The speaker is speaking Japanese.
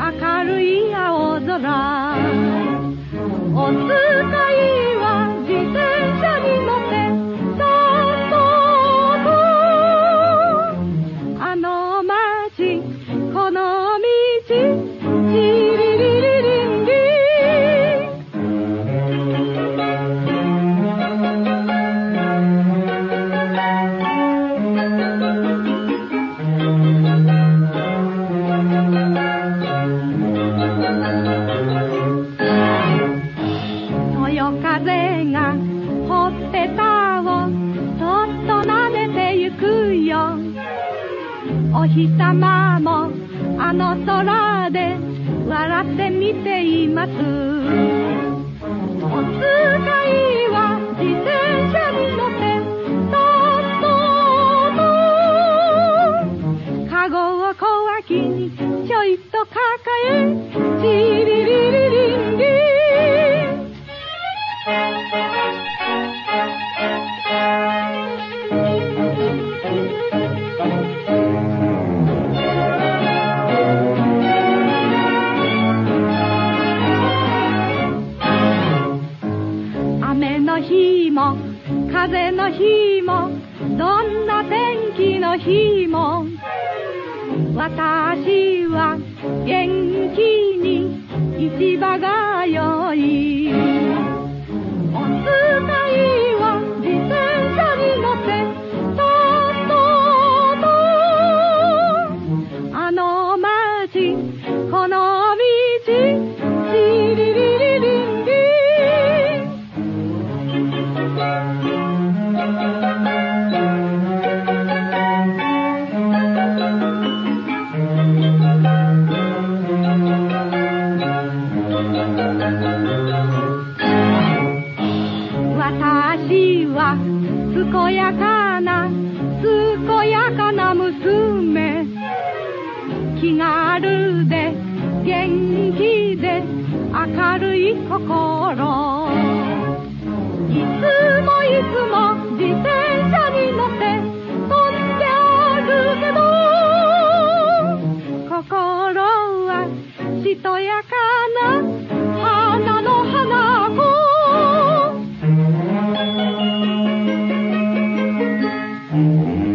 明るい青空。お月風がほっぺたをそっと撫でてゆくよ。お日様もあの空で笑ってみていも風の日もどんな天気の日も私は元気私は健やかな健やかな娘。気軽で元気で明るい心。mm -hmm.